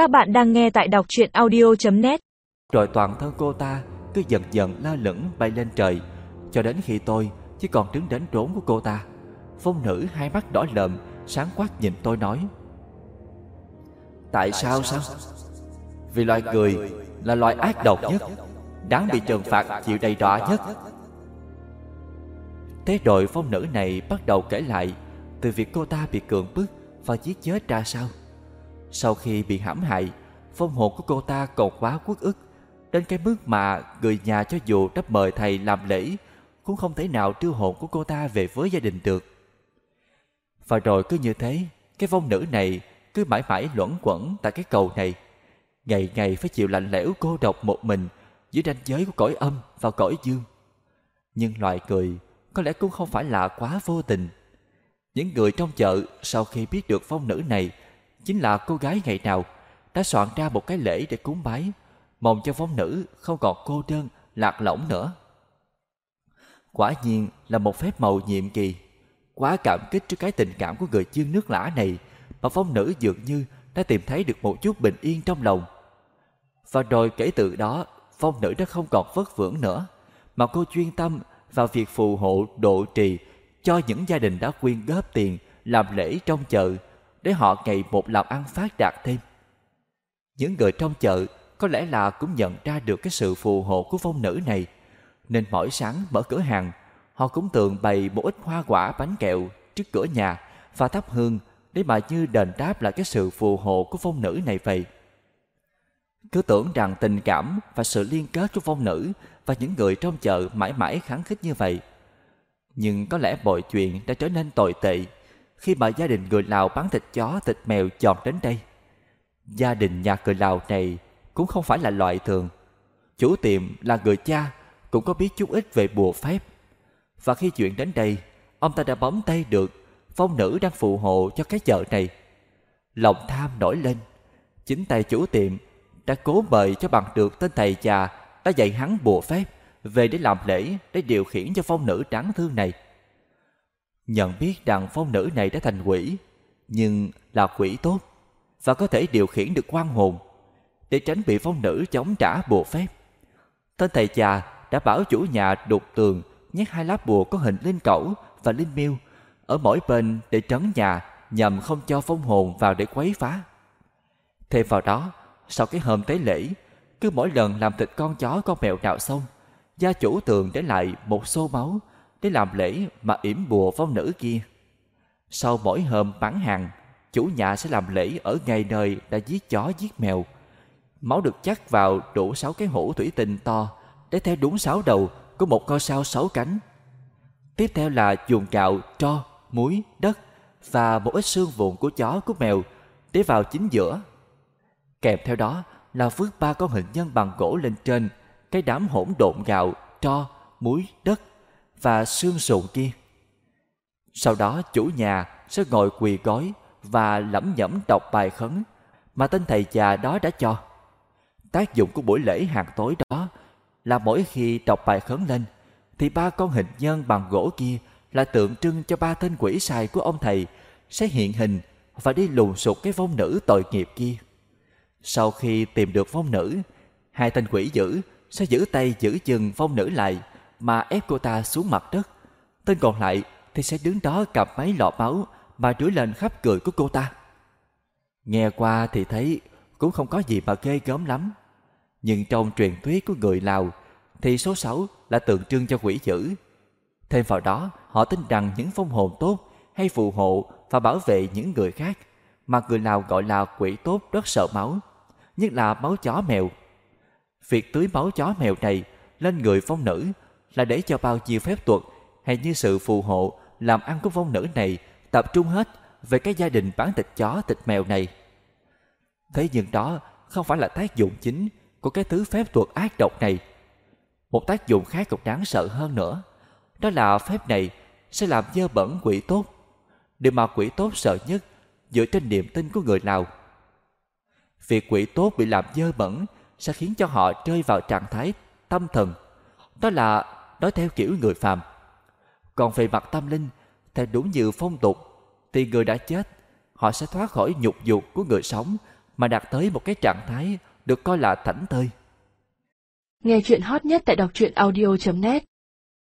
Các bạn đang nghe tại đọc chuyện audio.net Rồi toàn thân cô ta cứ dần dần lơ lửng bay lên trời. Cho đến khi tôi chỉ còn đứng đến rốn của cô ta Phong nữ hai mắt đỏ lợm Sáng quát nhìn tôi nói Tại sao sao? Vì loài người là loài ác độc nhất Đáng bị trừng phạt chịu đầy đọa nhất. Thế đội phong nữ này bắt đầu kể lại Từ việc cô ta bị cường bức và giết chết ra sao sau khi bị hãm hại, Phong hồn của cô ta còn quá quốc ức. Đến cái mức mà người nhà cho dù đã mời thầy làm lễ, Cũng không thể nào đưa hồn của cô ta về với gia đình được. Và rồi cứ như thế, Cái vong nữ này cứ mãi mãi luẩn quẩn tại cái cầu này. Ngày ngày phải chịu lạnh lẽo cô độc một mình Giữa ranh giới của cõi âm và cõi dương. Nhưng loài người có lẽ cũng không phải là quá vô tình. Những người trong chợ sau khi biết được phong nữ này chính là cô gái ngày nào đã soạn ra một cái lễ để cúng bái, mong cho phong nữ không còn cô đơn, lạc lõng nữa. Quả nhiên là một phép màu nhiệm kỳ. Quá cảm kích trước cái tình cảm của người chương nước lã này mà phong nữ dường như đã tìm thấy được một chút bình yên trong lòng. Và rồi kể từ đó, phong nữ đã không còn vất vưởng nữa, mà cô chuyên tâm vào việc phù hộ độ trì cho những gia đình đã quyên góp tiền làm lễ trong chợ để họ ngày một làm ăn phát đạt thêm. Những người trong chợ có lẽ là cũng nhận ra được cái sự phù hộ của phong nữ này, nên mỗi sáng mở cửa hàng, họ cũng thường bày một ít hoa quả bánh kẹo trước cửa nhà và thắp hương để mà như đền đáp lại cái sự phù hộ của phong nữ này vậy. Cứ tưởng rằng tình cảm và sự liên kết của phong nữ và những người trong chợ mãi mãi kháng khích như vậy nhưng có lẽ mọi chuyện đã trở nên tồi tệ khi mà gia đình người Lào bán thịt chó, thịt mèo chọn đến đây. Gia đình nhà người Lào này cũng không phải là loại thường. Chủ tiệm là người cha cũng có biết chút ít về bùa phép. Và khi chuyện đến đây, ông ta đã bấm tay được phong nữ đang phù hộ cho cái chợ này. Lòng tham nổi lên. Chính tay chủ tiệm đã cố mời cho bằng được tên thầy già đã dạy hắn bùa phép về để làm lễ để điều khiển cho phong nữ đáng thương này. Nhận biết rằng phong nữ này đã thành quỷ, nhưng là quỷ tốt và có thể điều khiển được quan hồn để tránh bị phong nữ chống trả bùa phép. Tên thầy già đã bảo chủ nhà đục tường nhét hai lá bùa có hình linh cẩu và linh miêu ở mỗi bên để trấn nhà nhằm không cho phong hồn vào để quấy phá. Thêm vào đó, sau cái hôm tế lễ, cứ mỗi lần làm thịt con chó con mèo nào xong, gia chủ tường để lại một xô máu để làm lễ mà yểm bùa phong nữ kia. Sau mỗi hôm bán hàng, chủ nhà sẽ làm lễ ở ngay nơi đã giết chó giết mèo. Máu được chắc vào đủ sáu cái hũ thủy tinh to để theo đúng sáu đầu của một con sao sáu cánh. Tiếp theo là dùng gạo, tro, muối, đất và một ít xương vụn của chó của mèo để vào chính giữa. Kèm theo đó là vứt ba con hình nhân bằng gỗ lên trên cái đám hỗn độn gạo, tro, muối, đất và xương sụn kia. Sau đó chủ nhà sẽ ngồi quỳ gói và lẩm nhẩm đọc bài khấn mà tên thầy già đó đã cho. Tác dụng của buổi lễ hàng tối đó là mỗi khi đọc bài khấn lên thì ba con hình nhân bằng gỗ kia là tượng trưng cho ba tên quỷ sai của ông thầy sẽ hiện hình và đi lùn sụt cái vong nữ tội nghiệp kia. Sau khi tìm được vong nữ, hai tên quỷ dữ sẽ giữ tay giữ chừng phong nữ lại mà ép cô ta xuống mặt đất. Tên còn lại thì sẽ đứng đó cầm mấy lọ máu mà rửa lên khắp cười của cô ta. Nghe qua thì thấy cũng không có gì mà ghê gớm lắm. Nhưng trong truyền thuyết của người Lào thì số sáu là tượng trưng cho quỷ dữ. Thêm vào đó, họ tin rằng những phong hồn tốt hay phù hộ và bảo vệ những người khác mà người Lào gọi là quỷ tốt rất sợ máu, nhất là máu chó mèo Việc tưới máu chó mèo này lên người phong nữ là để cho bao nhiêu phép thuật hay như sự phù hộ làm ăn của phong nữ này tập trung hết về cái gia đình bán thịt chó thịt mèo này. Thế nhưng đó không phải là tác dụng chính của cái thứ phép thuật ác độc này. Một tác dụng khác còn đáng sợ hơn nữa, đó là phép này sẽ làm dơ bẩn quỷ tốt. Điều mà quỷ tốt sợ nhất dựa trên niềm tin của người nào. Việc quỷ tốt bị làm dơ bẩn sẽ khiến cho họ rơi vào trạng thái tâm thần. Đó là nói theo kiểu người phàm. Còn về mặt tâm linh, theo đúng như phong tục, thì người đã chết, họ sẽ thoát khỏi nhục dục của người sống mà đạt tới một cái trạng thái được coi là thảnh thơi. Nghe chuyện hot nhất tại đọc truyện audio.net